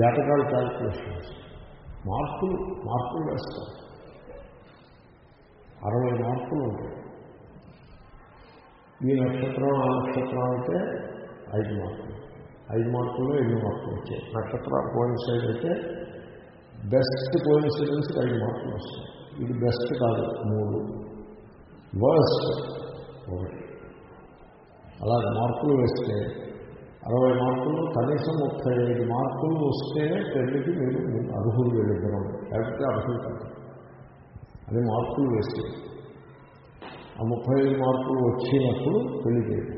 జాతకాలు క్యాల్కులేషన్స్ మార్కులు మార్కులు వేస్తారు. అరవై మార్కులు ఉంటాయి. ఈ నక్షత్రం ఆ నక్షత్రం అయితే ఐదు మార్కులు. ఐదు మార్కుల్లో ఎన్ని మార్కులు వచ్చాయి. నక్షత్ర కోయిన్సైడ్ అయితే బెస్ట్ కోయిన్సిడెన్స్కి ఐదు మార్కులు వస్తాయి. ఇది బెస్ట్ కాదు మూడు. వర్స్ట్ ఒకటి. అలాగే మార్కులు వేస్తే అరవై మార్కులు కనీసం ముప్పై ఐదు మార్కులు వస్తేనే పెళ్ళికి మీరు అర్హులు వెళ్ళిద్దరం. లేకపోతే అర్హులు కాదు. అది మార్కులు వేస్తే. ఆ ముప్పై ఐదు మార్కులు వచ్చినప్పుడు పెళ్ళి చేయండి.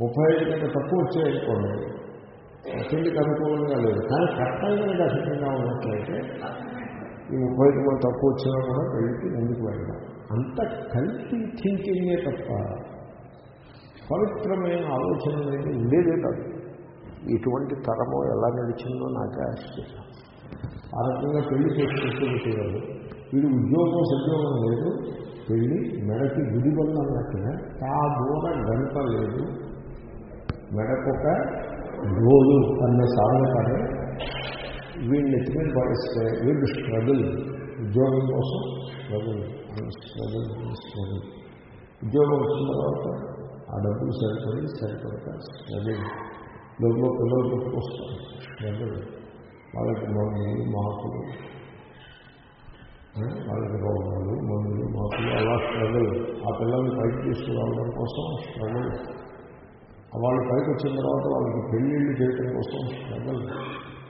ముప్పై ఐదు కంటే తక్కువ వచ్చాయనుకోండి. పెళ్ళికి అనుకూలంగా లేదు. కానీ కట్నం కనుక అధికంగా ఉన్నట్లయితే ఈ ముప్పై ఐదు మంది తక్కువ వచ్చినా కూడా పెళ్ళికి ముందుకు వెళ్ళడం అంత కల్తీ థింకింగే తప్ప పవిత్రమైన ఆలోచన అనేది ఉండేదే కాదు. ఇటువంటి తరము ఎలా నడిచిందో నాకే ఆశ్చర్యం. ఆ రకంగా పెళ్ళి చేసుకుంటూ వీడు ఉద్యోగం సద్యోగం లేదు. పెళ్ళి మెడకి గుడి అన్నట్టుగా తా దూర గంట లేదు. మెడకొక రోజు అన్న సాధనగానే వీడిని ఎత్తుమీద పడిస్తే వీళ్ళు స్ట్రగుల్ ఉద్యోగం కోసం స్ట్రగుల్ స్ట్రగుల్ స్ట్రగుల్ ఉద్యోగం వచ్చిన తర్వాత ఆ డబ్బులు సరిపడి సరిపడక స్ట్రగుల్ లోపల పిల్లలు పుట్టుకొస్తారు స్ట్రగుల్ వాళ్ళకి మందులు మాకులు వాళ్ళకి రోగాలు మందులు మాకులు అలా స్ట్రగుల్ ఆ పిల్లల్ని పైకి తీసుకురావడం కోసం స్ట్రగుల్ వాళ్ళు పైకి వచ్చిన తర్వాత వాళ్ళకి పెళ్ళిళ్ళు చేయడం కోసం స్ట్రగుల్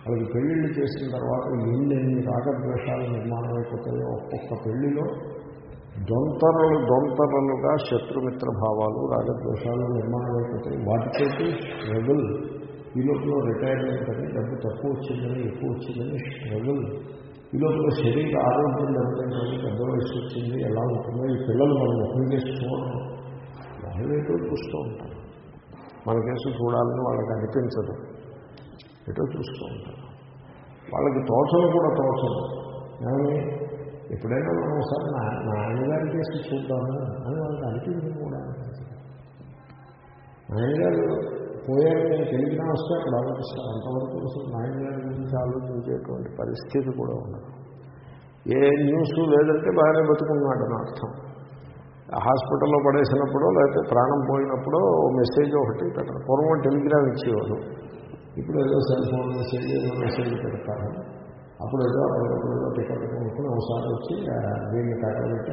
వాళ్ళకి పెళ్ళిళ్ళు చేసిన తర్వాత ఎన్ని ఎన్ని రాగద్వేషాలు నిర్మాణం అయిపోతాయో ఒక్కొక్క పెళ్ళిలో దొంతరలు దొంతరలుగా శత్రుమిత్ర భావాలు రాగద్వేషాలు నిర్మాణం అయిపోతాయి వాటితోటి స్ట్రగుల్ ఈ లోపల రిటైర్మెంట్ అని డబ్బు తక్కువ వచ్చిందని ఎక్కువ వచ్చిందని స్ట్రగుల్. ఈ లోపల శరీర ఆరోగ్యం దెబ్బతిందని పెద్ద వయసు వచ్చింది ఎలా ఉంటుందో ఈ పిల్లలు మనం ముఖం చేసుకోవడం చూడడం వాళ్ళు ఏదో చూస్తూ ఉంటారు. మన కేసు చూడాలని వాళ్ళకి అనిపించదు. ఎటో చూస్తూ ఉంటారు. వాళ్ళకి తోచలు కూడా తోచదు. కానీ ఎప్పుడైనా మనం ఒకసారి నా నాయనగారి చేసి చూద్దాము అని వాళ్ళకి అనిపించింది కూడా. నాయనగారు పోయాక నేను తెలిగినా వస్తే అక్కడ ఆలోచిస్తాను అంతవరకు అసలు నాయనగారి గురించి ఆలోచించేటువంటి పరిస్థితి కూడా ఉండదు. ఏ న్యూస్ లేదంటే బాగానే బతుకున్నాడని అర్థం. హాస్పిటల్లో పడేసినప్పుడు లేకపోతే ప్రాణం పోయినప్పుడు మెసేజ్ ఒకటి పెట్టారు. పూర్వం టెలిగ్రామ్ ఇచ్చేవారు. ఇప్పుడు ఏదో సెల్ ఫోన్ మెసేజ్ ఏదో మెసేజ్ పెడతారు. అప్పుడు ఏదో అప్పుడప్పుడు టికెట్ కొనుక్కుని ఒకసారి వచ్చి దీన్ని కట్టబెట్టి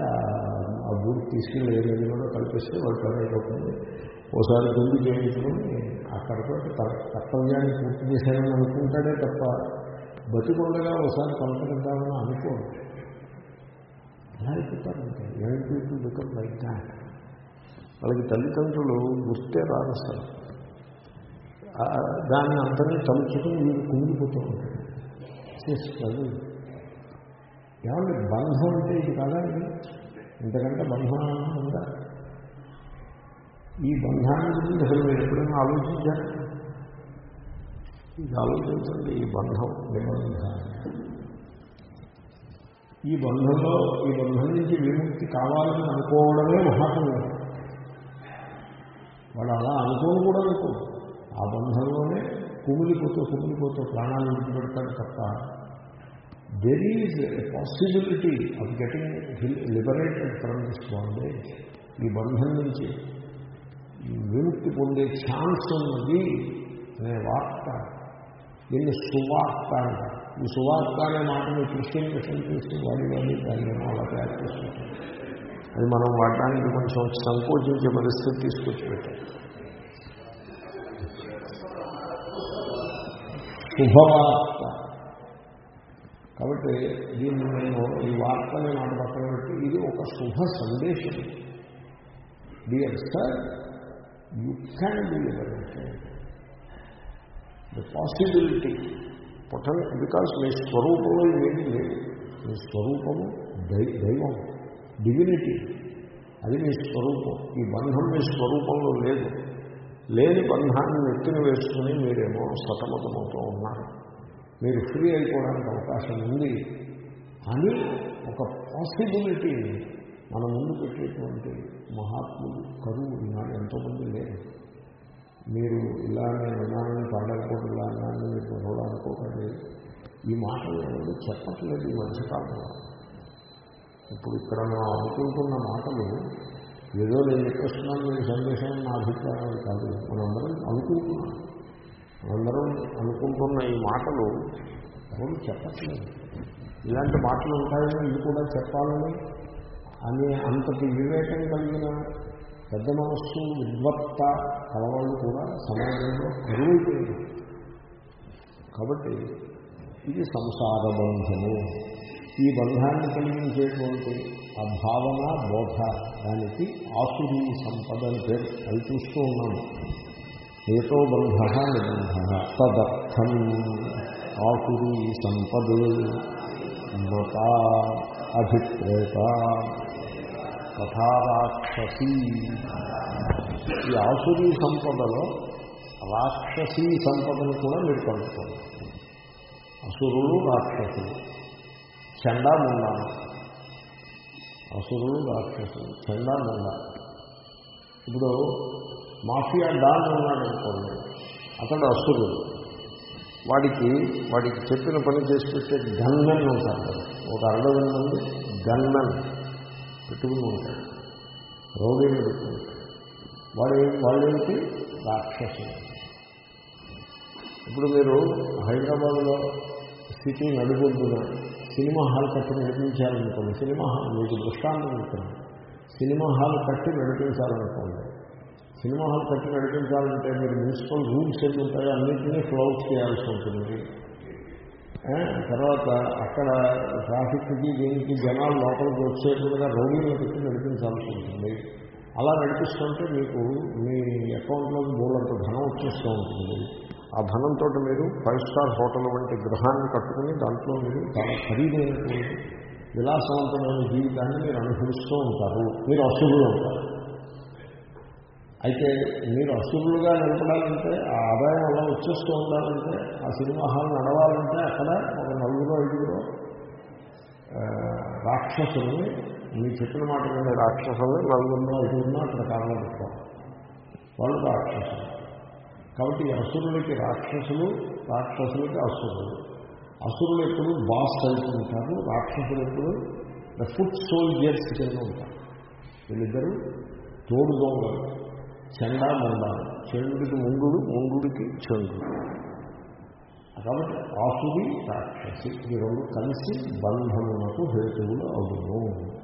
ఆ బూట్ తీసుకెళ్ళి ఏ నదిలో కల్పిస్తే వాళ్ళు పని అయిపోతుంది ఒకసారి గుండు చేయించుకుని అక్కడితో కర్తవ్యాన్ని పూర్తి చేశానని అనుకుంటాడే తప్ప బతికొండగా ఒకసారి పలకరిద్దామని అనుకోడు ఎలా అయిపోతారంటే young people become like that వాళ్ళకి తల్లిదండ్రులు గుర్తే రాదు అసలు. దాన్ని అంతనే తలుచుకుని వీడు కుంగిపోతూ ఉంటారు ఉంటాడు చేస్తుంది బంధం అంటే ఇది కాదండి ఇంతకంటే బంధం ఉందా? ఈ బంధాన్ని గురించి అసలు మీరు ఎప్పుడైనా ఆలోచించారు? ఇది ఆలోచించండి ఈ బంధం నిబంధన. ఈ బంధంలో ఈ బంధం నుంచి విముక్తి కావాలని అనుకోవడమే మహాత్ములు. వాడు అలా అనుకోని కూడా అనుకో ఆ బంధంలోనే కుమిలిపోతూ కుమిలిపోతూ ప్రాణాలు విడిచిపెడతాడు తప్ప there is a possibility of getting liberated from this bondage ఈ బంధం నుంచి విముక్తి పొందే ఛాన్స్ ఉన్నది అనే వార్త. దీన్ని సువార్త అంటారు. ఈ సువార్త అనే మాటని క్రిస్టియన్ మిషన్ చేసి వాడి వాడి దాన్ని అలా తయారు చేసుకుంటాం అది మనం వాడడానికి కొంచెం సంకోచించే పరిస్థితి తీసుకొచ్చి పెట్టాం శుభవార్త. కాబట్టి దీన్ని నేను ఈ వార్తని మాట పక్కన పెట్టి ఇది ఒక శుభ సందేశం. Dear sir you can be the possibility potent because మీ స్వరూపంలో ఏది లేదు మీ స్వరూపము దై దైవం డివినిటీ అది మీ స్వరూపం. ఈ బంధం మీ స్వరూపంలో లేదు. లేని బంధాన్ని నెత్తిన వేసుకుని మీరేమో సతమతమవుతూ ఉన్నారు. మీరు ఫ్రీ అయిపోవడానికి అవకాశం ఉంది. అని ఒక పాసిబిలిటీ మన ముందు పెట్టేటువంటి మహాత్ములు కరువు ఈనాడు ఎంతోమంది లేరు. మీరు ఇలా నేను విన్నానని పండగ ఇలా అన్నాను మీరు చూడాలనుకోకండి ఈ మాటలు ఎవరు చెప్పట్లేదు ఈ మధ్యకాలంలో ఇప్పుడు ఇక్కడ మనం అనుకుంటున్న మాటలు ఏదో నేను చెప్పేస్తున్నాను మీరు సందేశం నా అభిప్రాయం కాదు. మనందరం అనుకుంటున్నాం. అందరం అనుకుంటున్న ఈ మాటలు ఎవరు చెప్పట్లేదు. ఇలాంటి మాటలు ఉంటాయని ఇది కూడా చెప్పాలని అని అంతటి వివేకం కలిగిన పెద్ద మనస్సు విద్వత్త కలవాళ్ళు కూడా సమాజంలో కరువైపోయింది కాబట్టి ఇది సంసార బంధము. ఈ బంధాన్ని కలిగించేటువంటి ఆ భావన బోధ దానికి ఆసురీ సంపద అని పేరు. అది చూస్తూ ఉన్నాము ఏతో బంధ నిబంధ తదర్థం ఆసురీ సంపదే మత అభిప్రేత తథారాక్షసీ ఈ ఆసురీ సంపదలో రాక్షసీ సంపదను కూడా మీరు కలుపుకోండి అసురులు రాక్షసులు. చండా ముండా. అసురులు రాక్షసులు. చండా ముండా. ఇప్పుడు మాఫియా డాన్ ఉన్నాడు అనుకోండి. అతడు అసురుడు. వాడికి వాడికి చెప్పిన పని చేసి పెట్టే గన్నన్ ఉంటాడు. ఒక అరవై ఉంది గన్నన్ పెట్టుకుని ఉంటాడు. రౌడీని పెట్టుకుంటాడు వాడు వాళ్ళేంటి రాక్షసులు ఇప్పుడు మీరు హైదరాబాద్లో సిటీ నడుగొడ్డున సినిమా హాల్ కట్టి నడిపించాలనుకోండి సినిమా హాల్ మీకు దృష్టాంతం ఇస్తున్నాను సినిమా హాల్ కట్టి నడిపించాలనుకోండి సినిమా హాల్ కట్టి నడిపించాలంటే మీరు మున్సిపల్ రూల్స్ ఏమి ఉంటాయో అన్నింటినీ ఫ్లౌట్ చేయాల్సి ఉంటుంది. తర్వాత అక్కడ ట్రాఫిక్కి దీనికి జనాలు లోపలికి వచ్చేట్టుగా రోడ్లను పెట్టి నడిపించాల్సి ఉంటుంది. అలా నడిపిస్తుంటే మీకు మీ అకౌంట్లోకి బోలంత ధనం వచ్చేస్తూ ఉంటుంది. ఆ ధనంతో మీరు ఫైవ్ స్టార్ హోటల్ వంటి గృహాన్ని కట్టుకుని దాంట్లో మీరు చాలా ఖరీదైనటువంటి విలాసవంతమైన జీవితాన్ని మీరు అనుభవిస్తూ ఉంటారు. మీరు అసలు ఉంటారు. అయితే మీరు అసురులుగా నిలబడాలంటే ఆ ఆదాయం అలా వచ్చేస్తూ ఉండాలంటే ఆ సినిమా హాల్ నడవాలంటే అక్కడ ఒక నలుగురు ఐదుగురు రాక్షసుల్ని మీ చెప్పిన మాట మీద రాక్షసుల్ని నలుగురిలో ఐదుగురిలో అక్కడ కారణం పెడతారు. వాళ్ళు రాక్షసులు. కాబట్టి అసురులకి రాక్షసులు రాక్షసులకి అసురులు. అసురులు ఎప్పుడు బాస్ అవుతుంటారు రాక్షసులు ఎప్పుడు ద ఫుడ్ సోల్జర్స్ కింద ఉంటారు. వీళ్ళిద్దరూ తోడు చెండా ముండాలు చండుడికి ముందుడు ముందుడికి చండు. కాబట్టి ఆసుడి రాక్షసి. ఈ రెండు కలిసి బంధమునకు హేతువులు అవును.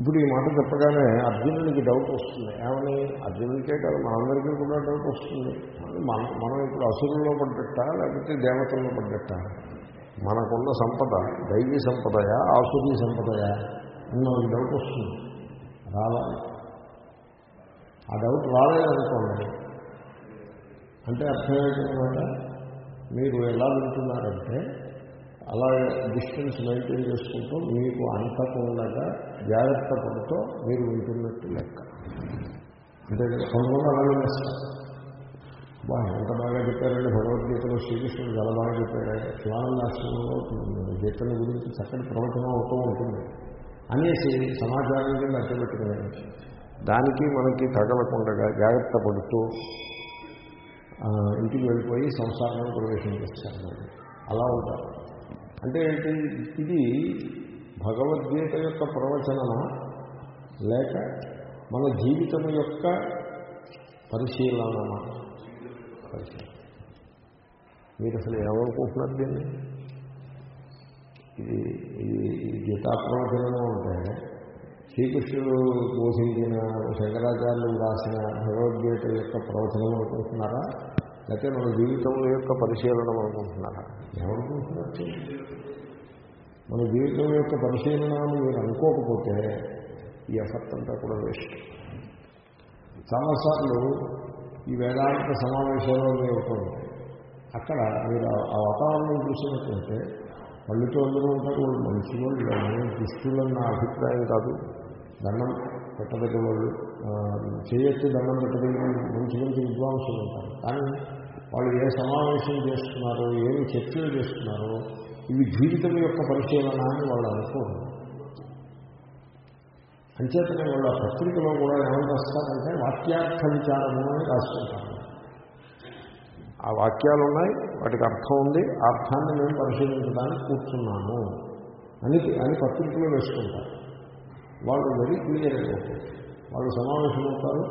ఇప్పుడు ఈ మాట చెప్పగానే అర్జునుడికి డౌట్ వస్తుంది. ఏమని? అర్జునుడికే కాదు మనందరికీ కూడా డౌట్ వస్తుంది. మనం మనం ఇప్పుడు అసురుల్లో పడ్డట్టా లేకపోతే దేవతల్లో పడ్డట్టా? మనకున్న సంపద దైవీ సంపదయా ఆసురీ సంపదయా? అన్న డౌట్ వస్తుంది. రావాలి. ఆ డౌట్ రాలేదనుకోండి అంటే అర్థం ఏంటన్నమాట మీరు ఎలా వింటున్నారంటే అలా డిస్టెన్స్ మెయింటైన్ చేసుకుంటూ మీకు అంతకుండా జాగ్రత్త పడుతూ మీరు వింటున్నట్టు లెక్క. అంటే కొంతమంది అలాగే వేస్తారు బా ఎంత బాగా చెప్పారండి భగవద్గీతలో శ్రీకృష్ణుడు చాలా బాగా చెప్పాడు. శివానందాశ్రమంలో గీతల గురించి చక్కటి ప్రవచనం అవుతూ ఉంటుంది. అనేసి సమాచారం కింద అడ్డబెట్టుకున్నాను దానికి మనకి తగలకుండా జాగ్రత్త పడుతూ ఇంటికి వెళ్ళిపోయి సంసారంలో ప్రవేశం చేస్తాను అలా ఉంటారు. అంటే ఏంటి? ఇది భగవద్గీత యొక్క ప్రవచనమా? లేక మన జీవితం యొక్క పరిశీలనమా? పరిశీలన. మీరు అసలు ఏమనుకుంటున్నారు దీన్ని ఇది ఇది గీతా అంటే శ్రీకృష్ణుడు బోధించిన శంకరాచార్యులు రాసిన భగవద్గీత యొక్క ప్రవచనం అనుకుంటున్నారా? లేకపోతే మన జీవితం యొక్క పరిశీలనం అనుకుంటున్నారా? ఏమనుకుంటున్నారు? మన జీవితం యొక్క పరిశీలన అని మీరు అనుకోకపోతే ఈ ఎఫర్ట్ అంతా కూడా వేస్ట్. చాలాసార్లు ఈ వేదాంత సమావేశంలో మీరు అక్కడ మీరు ఆ వాతావరణం చూసినట్లయితే పళ్ళుతో అందరూ ఉంటారు వాళ్ళు మంచి వాళ్ళు దుష్టులని నా అభిప్రాయం కాదు. దండం పెట్టదగ్గ వాళ్ళు చేయొచ్చు దండం పెట్టదగ్గ మంచి మంచి విద్వాంసులు ఉంటారు. కానీ వాళ్ళు ఏ సమావేశం చేస్తున్నారో ఏమి చర్చలు చేస్తున్నారో ఇవి జీవితం యొక్క పరిశీలన అని వాళ్ళు అనుకోరు. అంచేతనే వాళ్ళ పత్రికలో కూడా ఏమని రాస్తారంటే వాక్యార్థ విచారము అని రాసుకుంటారు ఆ వాక్యాలు ఉన్నాయి వాటికి అర్థం ఉంది. ఆ అర్థాన్ని మేము పరిశీలించడానికి కూర్చున్నాము అని అని పత్రికలో వేసుకుంటారు. వాళ్ళు వెరీ క్లియర్ అయిపోతారు వాళ్ళు సమావేశం అవుతారు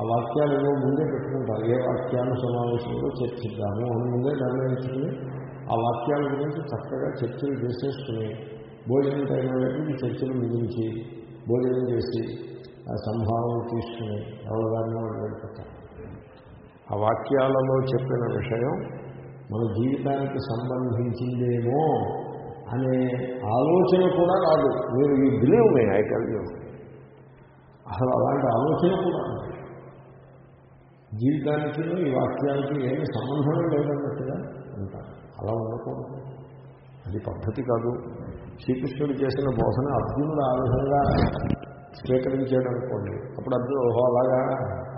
ఆ వాక్యాలు ముందే పెట్టుకుంటారు. ఏ వాక్యాలు సమావేశంలో చర్చిద్దాము అని ముందే నిర్ణయించుకుని ఆ వాక్యాల గురించి చక్కగా చర్చలు చేసేసుకుని భోజనం టైం అయ్యేది చర్చలు ముగించి భోజనం చేసి ఆ సంభావన తీసుకుని ఎవరిదాన్ని వాళ్ళు వెళ్ళిపోతారు. ఆ వాక్యాలలో చెప్పిన విషయం మన జీవితానికి సంబంధించిందేమో అనే ఆలోచన కూడా రాదు. మీరు ఈ believe me I tell you. అసలు అలాంటి ఆలోచన కూడా జీవితానికి ఈ వాక్యానికి ఏమి సంబంధం లేదన్నట్టుగా అంటారు. అలా ఉండకూడదు. అది పద్ధతి కాదు. శ్రీకృష్ణుడు చేసిన బోధన అర్జునుడు ఆ విధంగా స్వీకరించాడు అనుకోండి అప్పుడు అర్జునుడు ఓహో అలాగా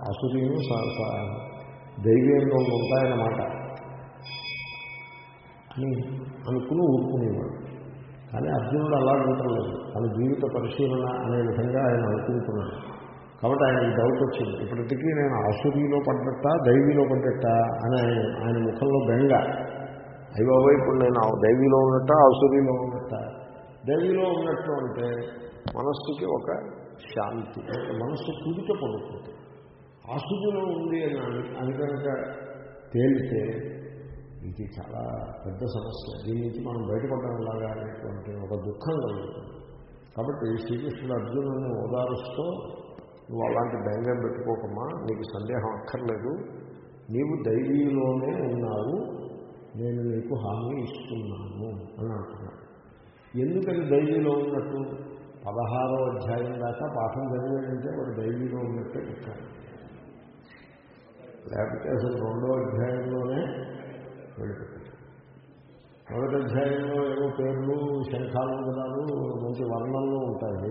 అసురీను దైవ్యంలో ఉంటాయన్నమాట అనుకుని ఊరుకునేవాడు. కానీ అర్జునుడు అలా ఉండలేదు తన జీవిత పరిశీలన అనే విధంగా ఆయన అనుకుంటున్నాడు. కాబట్టి ఆయనకి డౌట్ వచ్చింది. ఇప్పటికీ నేను ఆసురీలో పడ్డట్టా దైవీలో పడ్డట్టా అని ఆయన ఆయన ముఖంలో బెంగ. అయ్యబాబోయ్ ఇప్పుడు నేను ఆ దైవీలో ఉన్నట్ట ఆసురీలో ఉన్నట్ట? దైవీలో ఉన్నట్టు అంటే మనస్సుకి ఒక శాంతి మనస్సు కుదిక పడుతుంది ఆసురీలో ఉంది అని అని- అని కనుక తేలితే ఇది చాలా పెద్ద సమస్య. దీని నుంచి మనం బయటపడడం లాగా అనేటువంటి ఒక దుఃఖం కలుగుతుంది కాబట్టి శ్రీకృష్ణుడు అర్జునుడిని ఓదారుస్తూ నువ్వు అలాంటి ధైర్యం పెట్టుకోకమ్మా నీకు సందేహం అక్కర్లేదు. నీవు దైవీలోనే ఉన్నావు. నేను నీకు హామీ ఇస్తున్నాను అని అంటున్నాను ఎందుకని దైవీలో ఉన్నట్టు? పదహారో అధ్యాయం దాకా పాఠం చదివేటంటే వాడు దైవీలో ఉన్నట్టే లెక్క లేకపోతే అసలు రెండో అధ్యాయంలోనే వెళ్ళిపోతుంది మొదటి అధ్యాయంలో ఏవో పేర్లు శంఖాలంకనాలు మంచి వర్ణంలో ఉంటాయి.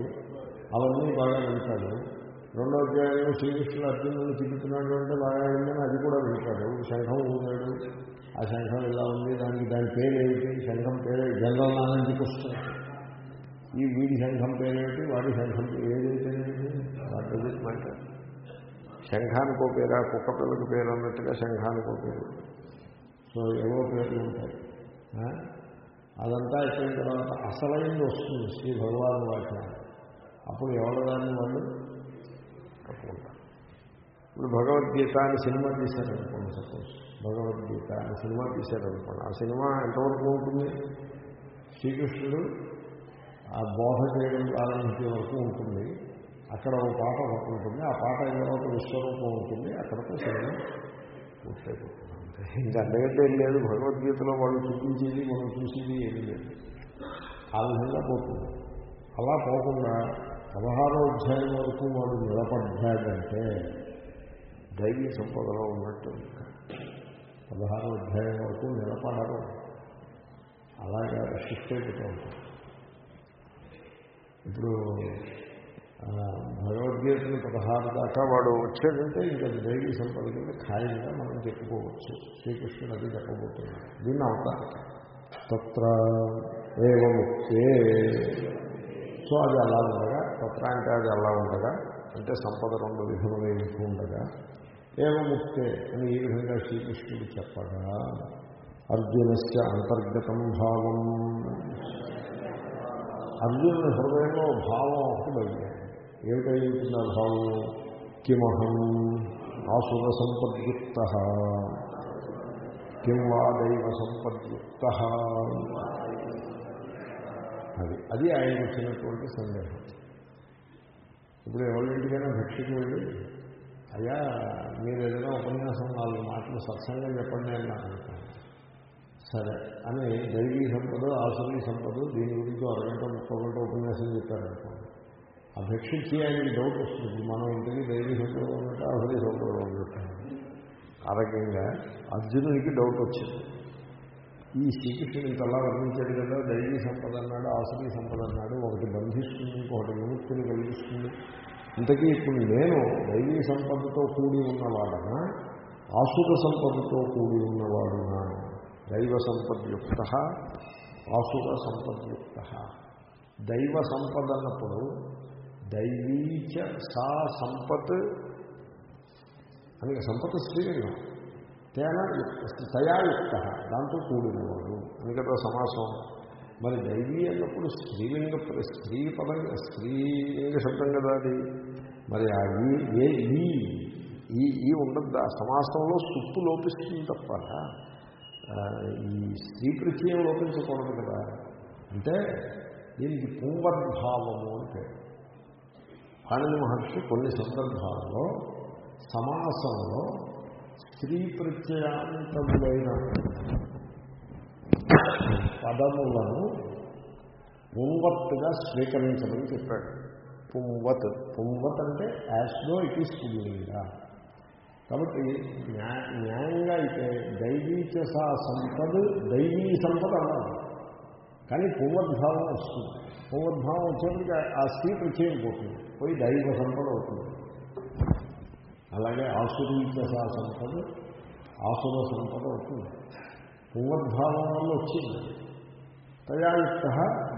అవన్నీ బాగా వింటాడు. రెండో అధ్యాయంలో శ్రీకృష్ణుడు అర్జునుడు తిరుగుతున్నాడు అంటే బాగా విందని అది కూడా వింటాడు. శంఖం ఊగాడు ఆ శంఖం ఇలా ఉంది దానికి దాని పేరు శంఖం పేరు జనరల్ నాలెడ్జ్కి వస్తుంది. ఈ వీడి శంఖం పేరేమిటి? వాడి శంఖం ఏదైతే వాటి శంఖానికో పేరా కుక్క పిల్లకి పేరు అన్నట్టుగా శంఖానికో పేరు. సో ఏవో పేర్లు ఉంటాయి. అదంతా అయిపోయిన తర్వాత అసలైంది వస్తుంది శ్రీ భగవాన్ వాక్యం. అప్పుడు ఎవరి దాన్ని వాళ్ళు? అనుకుంటారు ఇప్పుడు భగవద్గీత అని సినిమా తీశారనుకోండి సపోజ్. భగవద్గీత అని సినిమా తీశారనుకోండి ఆ సినిమా ఎంతవరకు ఉంటుంది? శ్రీకృష్ణుడు ఆ బోధ చేయడం ప్రారంభించే వరకు ఉంటుంది. అక్కడ ఒక పాట ఒకటి ఉంటుంది. ఆ పాట అయిన తర్వాత విశ్వరూపం ఉంటుంది. అక్కడతో సినిమా పూర్తయిపోతుంది. ఇంకా అంతకంటే ఏం లేదు. భగవద్గీతలో వాళ్ళు చూపించేది మనం చూసేది ఏమీ లేదు. ఆ విధంగా పోతుంది. అలా పోకుండా పదహారో అధ్యాయం వరకు వాడు నిలబడ్డాడంటే దైవీ సంపదలో ఉన్నట్టు పదహారో అధ్యాయం వరకు నిలబడరు. అలాగే షిఫ్ట్ అయిపోతూ ఉంటారు. ఇప్పుడు భగవద్గీతను పదహారు దాకా వాడు వచ్చాడంటే ఇంకా దైవీ సంపద కింద ఖాయంగా మనం చెప్పుకోవచ్చు. శ్రీకృష్ణుడు అది చెప్పబోతున్నాడు. దీన్ని అవుతారు తత్ర ఏవముక్తే సో అది అలా ఉండగా తత్ర అంటే అది అలా ఉండగా అంటే సంపద రెండు విధములు ఉండగా ఏవముక్తే అని ఈ విధంగా శ్రీకృష్ణుడు చెప్పగా అర్జునస్య అంతర్గతం భావం. అర్జునుడి హృదయంలో భావం ఒకటి ఏమిటై ఉంటుంది భావం? కిమహం ఆసుర సంపద్యుక్త కిం వా దైవ సంపద్యుక్త అది అది ఆయన వచ్చినటువంటి సందేహం. ఇప్పుడు ఎవరింటికైనా భక్తికి వెళ్ళి అయ్యా మీరు ఏదైనా ఉపన్యాసం నాలుగు మాటలు సత్సంగం చెప్పండి అన్నారు సరే అని దైవీ సంపద ఆసురీ సంపద దీని గురించి అరగంట ముప్పై గంట ఉపన్యాసం చెప్పారనుకోండి ఆ భిక్షించి ఆయనకి డౌట్ వస్తుంది. మనం ఇంటికి దేవి సంపద ఉన్నట్టు అహరి సంపద ఉన్నట్టు. ఆ రకంగా అర్జునుడికి డౌట్ వచ్చింది. ఈ శ్రీకృష్ణుడు ఇంతలా వర్ణించాడు కదా దైవీ సంపద అన్నాడు ఆసురీ సంపద అన్నాడు ఒకటి బంధిస్తుంది ఇంకొకటి విముక్తిని కలిగిస్తుంది. ఇంతకీ ఇప్పుడు నేను దైవీ సంపదతో కూడి ఉన్నవాడనా? ఆసుర సంపదతో కూడి ఉన్నవాడునా? దైవ సంపద్యుక్త ఆసుర సంపద్యుక్త. దైవ సంపద అన్నప్పుడు దైవీచ సా సంపత్ అని సంపత్ స్త్రీలింగం. తేన తయాయుక్త దాంతో కూడినవాడు. అని కదా సమాసం. మరి దైవీ అన్నప్పుడు స్త్రీలింగ స్త్రీ పదం స్త్రీలింగ శబ్దం కదా అది. మరి ఆ ఈ ఏ ఈ ఈ ఈ ఉండద్దు? ఆ సమాసంలో సుప్పు లోపిస్తుంది తప్ప ఈ స్త్రీ ప్రత్యయం లోపించకూడదు కదా. అంటే దీనికి పుంగద్భావము అంటే పాణిని మహర్షి కొన్ని సందర్భాల్లో సమాసంలో స్త్రీ ప్రత్యయాంతములైన పదములను పుంవత్తుగా స్వీకరించమని చెప్పాడు. పుంవత్ పుంవత్ అంటే యాస్లో ఇట్ ఈస్ పుల్లింగా కాబట్టి న్యాయంగా అయితే దైవీచ సంపద దైవీ సంపద అన్నారు. కానీ పువ్వద్భావం వస్తుంది. పువ్వద్భావం వచ్చేందుకు ఆ- సీట్ స్త్రీ పోయి దైవ సంపద అవుతుంది. అలాగే ఆసురీచస సంపద ఆసుర సంపద అవుతుంది. పువ్వద్భావం వల్ల వచ్చింది. తయాయుక్త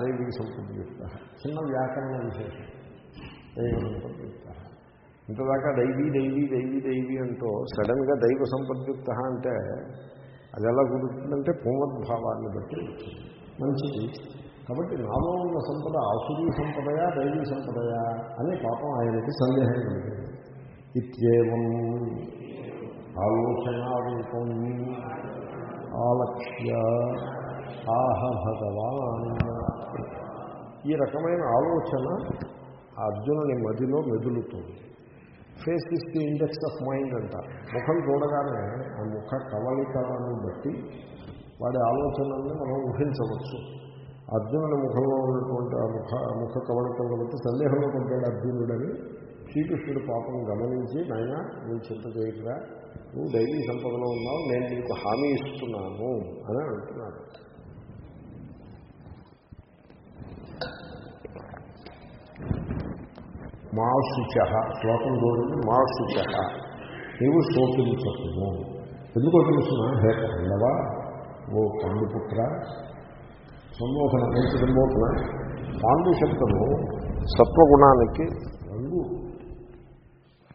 దైవిక సంపదయుక్త. చిన్న వ్యాకరణ విశేషం. దైవ సంపదయుక్త. ఇంతదాకా దైవీ దైవీ దైవీ దైవీ అంటూ సడన్గా దైవ సంపద్యుక్త అంటే అది ఎలా కుదురుతుందంటే పునద్భావాన్ని బట్టి వచ్చింది. మంచిది. కాబట్టి నాలో ఉన్న సంపద ఆసురీ సంపదయా దైవీ సంపదయా అనే పాపం ఆయనకి సందేహం కలిగింది. ఇత్యేవం ఆలోచనారూపం ఆలక్ష్య. ఆహ భగవాన్. ఈ రకమైన ఆలోచన అర్జునుని మదిలో మెదులుతుంది. Face is the index of mind అంటారు. ముఖం చూడగానే ఆ ముఖ కవలికలను బట్టి వాడి ఆలోచనల్ని మనం ఊహించవచ్చు. అర్జునుడి ముఖంలో ఉన్నటువంటి ఆ ముఖ ముఖ కవలికలను బట్టి సందేహంలో పడ్డాడు అర్జునుడని శ్రీకృష్ణుడు పాపం గమనించి నాయన నువ్వు చింత చేయకురా. నువ్వు డైలీ సంపదలో ఉన్నావు నేను నీకు హామీ ఇస్తున్నాను అని అంటున్నాడు. మా శుచ శ్లోకం చూడండి. మా శుచ నీవు శోకించకుము ఎందుకో తెలుసిన? హే పండవా ఓ పండుపుత్ర సంబోధన సంబోధన పాండు శబ్దము సత్వగుణానికి రంగు.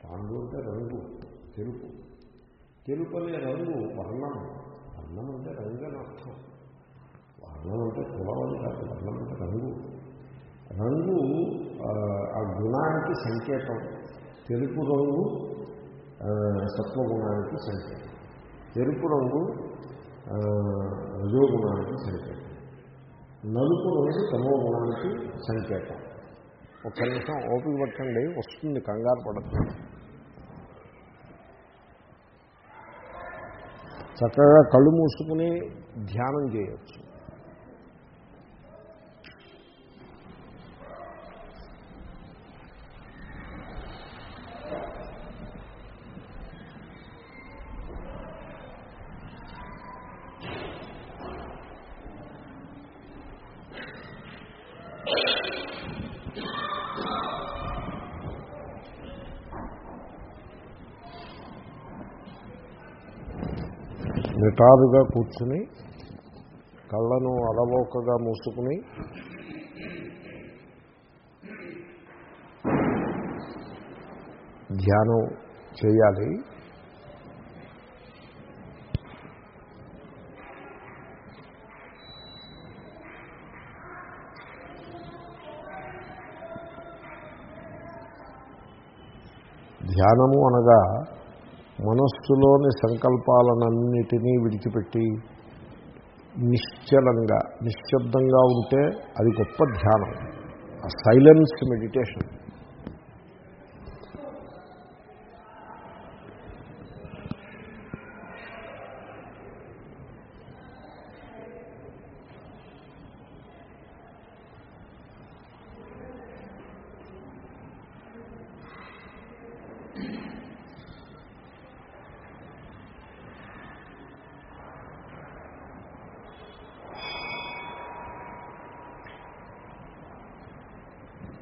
పాండు అంటే రంగు తెలుపు. తెలుపు అనే రంగు వర్ణం. వర్ణం అంటే రంగు అని అర్థం. వర్ణం అంటే కులవని కాదు వర్ణం అంటే రంగు. రంగు ఆ, గుణానికి సంకేతం. తెలుపు రంగు సత్వగుణానికి సంకేతం. ఎరుపు రంగు రజోగుణానికి సంకేతం. నలుపు అనేది తమో గుణానికి సంకేతం. ఒక్క నిమిషం ఓపిక పట్టండి వస్తుంది కంగారు పడద్దు. చక్కగా కళ్ళు మూసుకుని ధ్యానం చేయొచ్చు. నిటారుగా కూర్చుని కళ్ళను అలవోకగా మూసుకుని ధ్యానం చేయాలి. ధ్యానము అనగా మనస్సులోని సంకల్పాలనన్నిటినీ విడిచిపెట్టి నిశ్చలంగా నిశ్శబ్దంగా ఉంటే అది గొప్ప ధ్యానం. ఆ సైలెన్స్ మెడిటేషన్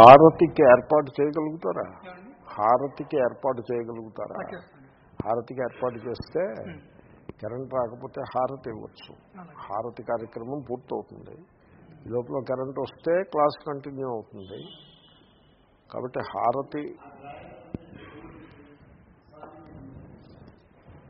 హారతికి ఏర్పాటు చేయగలుగుతారా? హారతికి ఏర్పాటు చేయగలుగుతారా? హారతికి ఏర్పాటు చేస్తే కరెంట్ రాకపోతే హారతి ఇవ్వచ్చు. హారతి కార్యక్రమం పూర్తవుతుంది. లోపల కరెంట్ వస్తే క్లాస్ కంటిన్యూ అవుతుంది. కాబట్టి హారతి